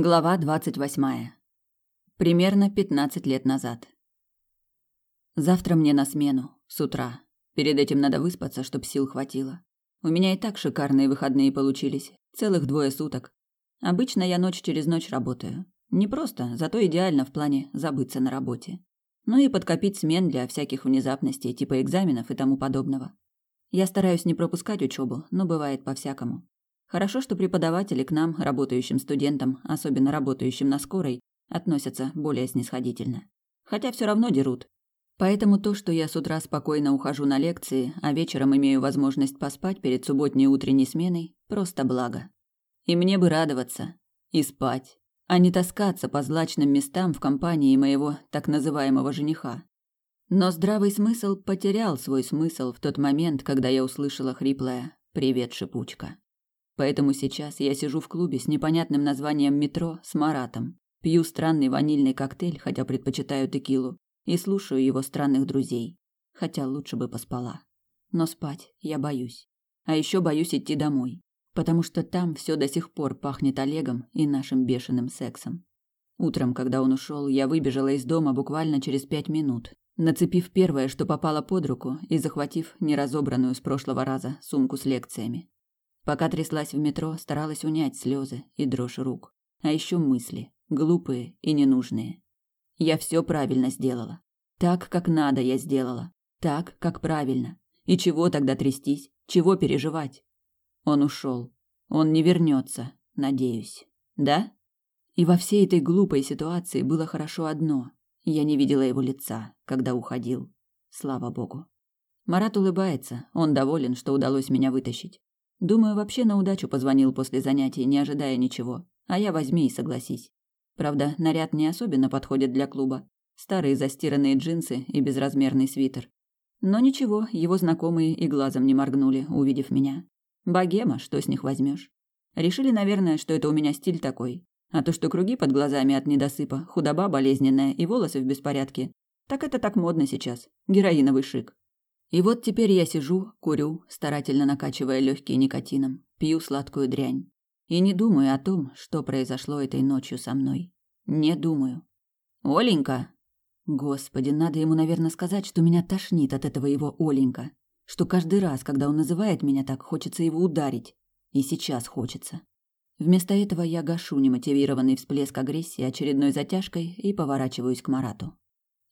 Глава двадцать восьмая. Примерно пятнадцать лет назад. Завтра мне на смену, с утра. Перед этим надо выспаться, чтоб сил хватило. У меня и так шикарные выходные получились, целых двое суток. Обычно я ночь через ночь работаю. Не просто, зато идеально в плане забыться на работе. Ну и подкопить смен для всяких внезапностей, типа экзаменов и тому подобного. Я стараюсь не пропускать учебу, но бывает по-всякому. Хорошо, что преподаватели к нам, работающим студентам, особенно работающим на скорой, относятся более снисходительно. Хотя все равно дерут. Поэтому то, что я с утра спокойно ухожу на лекции, а вечером имею возможность поспать перед субботней утренней сменой, просто благо. И мне бы радоваться. И спать. А не таскаться по злачным местам в компании моего так называемого жениха. Но здравый смысл потерял свой смысл в тот момент, когда я услышала хриплое «Привет, шипучка». Поэтому сейчас я сижу в клубе с непонятным названием «Метро» с Маратом, пью странный ванильный коктейль, хотя предпочитаю текилу, и слушаю его странных друзей, хотя лучше бы поспала. Но спать я боюсь. А еще боюсь идти домой, потому что там все до сих пор пахнет Олегом и нашим бешеным сексом. Утром, когда он ушел, я выбежала из дома буквально через пять минут, нацепив первое, что попало под руку, и захватив неразобранную с прошлого раза сумку с лекциями. Пока тряслась в метро, старалась унять слезы и дрожь рук. А еще мысли, глупые и ненужные. Я все правильно сделала. Так, как надо, я сделала. Так, как правильно. И чего тогда трястись? Чего переживать? Он ушел. Он не вернется, надеюсь. Да? И во всей этой глупой ситуации было хорошо одно. Я не видела его лица, когда уходил. Слава богу. Марат улыбается, он доволен, что удалось меня вытащить. Думаю, вообще на удачу позвонил после занятий, не ожидая ничего. А я возьми и согласись. Правда, наряд не особенно подходит для клуба. Старые застиранные джинсы и безразмерный свитер. Но ничего, его знакомые и глазом не моргнули, увидев меня. Богема, что с них возьмешь? Решили, наверное, что это у меня стиль такой. А то, что круги под глазами от недосыпа, худоба болезненная и волосы в беспорядке, так это так модно сейчас. Героиновый шик. И вот теперь я сижу, курю, старательно накачивая легкие никотином, пью сладкую дрянь. И не думаю о том, что произошло этой ночью со мной. Не думаю. Оленька! Господи, надо ему, наверное, сказать, что меня тошнит от этого его Оленька. Что каждый раз, когда он называет меня так, хочется его ударить. И сейчас хочется. Вместо этого я гашу немотивированный всплеск агрессии очередной затяжкой и поворачиваюсь к Марату.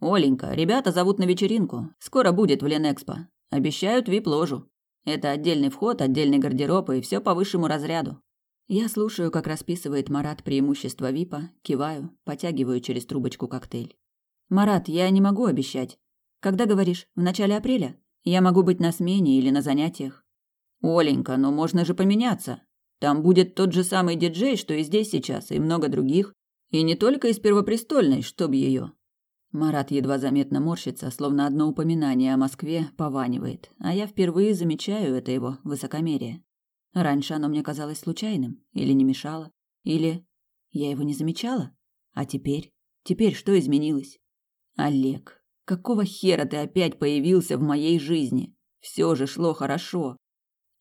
Оленька, ребята зовут на вечеринку. Скоро будет в Ленэкспо. Обещают вип-ложу. Это отдельный вход, отдельный гардероб и все по высшему разряду. Я слушаю, как расписывает Марат преимущества випа, киваю, потягиваю через трубочку коктейль. Марат, я не могу обещать. Когда говоришь, в начале апреля? Я могу быть на смене или на занятиях. Оленька, ну можно же поменяться. Там будет тот же самый диджей, что и здесь сейчас, и много других. И не только из Первопрестольной, чтоб ее. Марат едва заметно морщится, словно одно упоминание о Москве пованивает, а я впервые замечаю это его высокомерие. Раньше оно мне казалось случайным, или не мешало, или я его не замечала. А теперь? Теперь что изменилось? Олег, какого хера ты опять появился в моей жизни? Все же шло хорошо.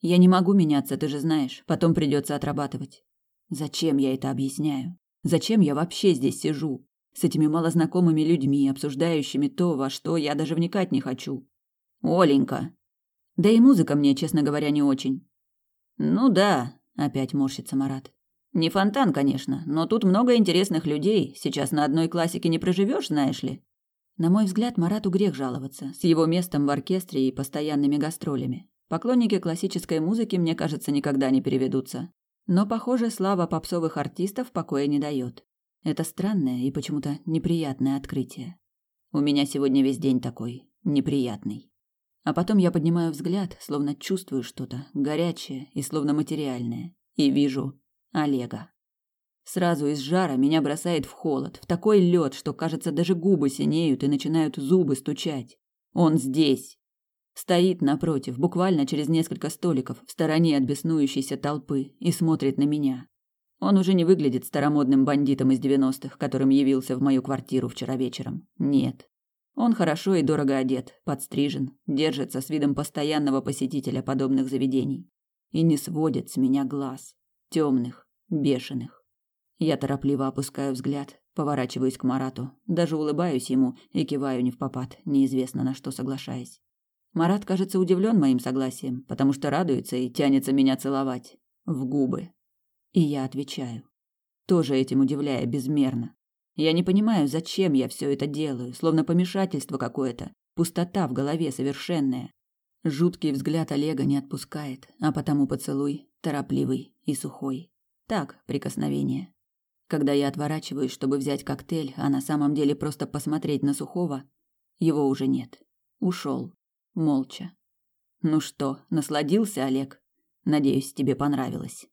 Я не могу меняться, ты же знаешь, потом придется отрабатывать. Зачем я это объясняю? Зачем я вообще здесь сижу? С этими малознакомыми людьми, обсуждающими то, во что я даже вникать не хочу. Оленька. Да и музыка мне, честно говоря, не очень. Ну да, опять морщится Марат. Не фонтан, конечно, но тут много интересных людей. Сейчас на одной классике не проживешь, знаешь ли. На мой взгляд, Марату грех жаловаться, с его местом в оркестре и постоянными гастролями. Поклонники классической музыки, мне кажется, никогда не переведутся. Но, похоже, слава попсовых артистов покоя не дает. Это странное и почему-то неприятное открытие. У меня сегодня весь день такой, неприятный. А потом я поднимаю взгляд, словно чувствую что-то горячее и словно материальное, и вижу Олега. Сразу из жара меня бросает в холод, в такой лед, что, кажется, даже губы синеют и начинают зубы стучать. Он здесь. Стоит напротив, буквально через несколько столиков, в стороне от беснующейся толпы, и смотрит на меня. Он уже не выглядит старомодным бандитом из девяностых, которым явился в мою квартиру вчера вечером. Нет. Он хорошо и дорого одет, подстрижен, держится с видом постоянного посетителя подобных заведений. И не сводит с меня глаз. Темных, бешеных. Я торопливо опускаю взгляд, поворачиваюсь к Марату, даже улыбаюсь ему и киваю не в попад, неизвестно на что соглашаясь. Марат, кажется, удивлен моим согласием, потому что радуется и тянется меня целовать. В губы. И я отвечаю. Тоже этим удивляя безмерно. Я не понимаю, зачем я все это делаю, словно помешательство какое-то, пустота в голове совершенная. Жуткий взгляд Олега не отпускает, а потому поцелуй торопливый и сухой. Так, прикосновение. Когда я отворачиваюсь, чтобы взять коктейль, а на самом деле просто посмотреть на сухого, его уже нет. Ушел молча. Ну что, насладился, Олег? Надеюсь, тебе понравилось.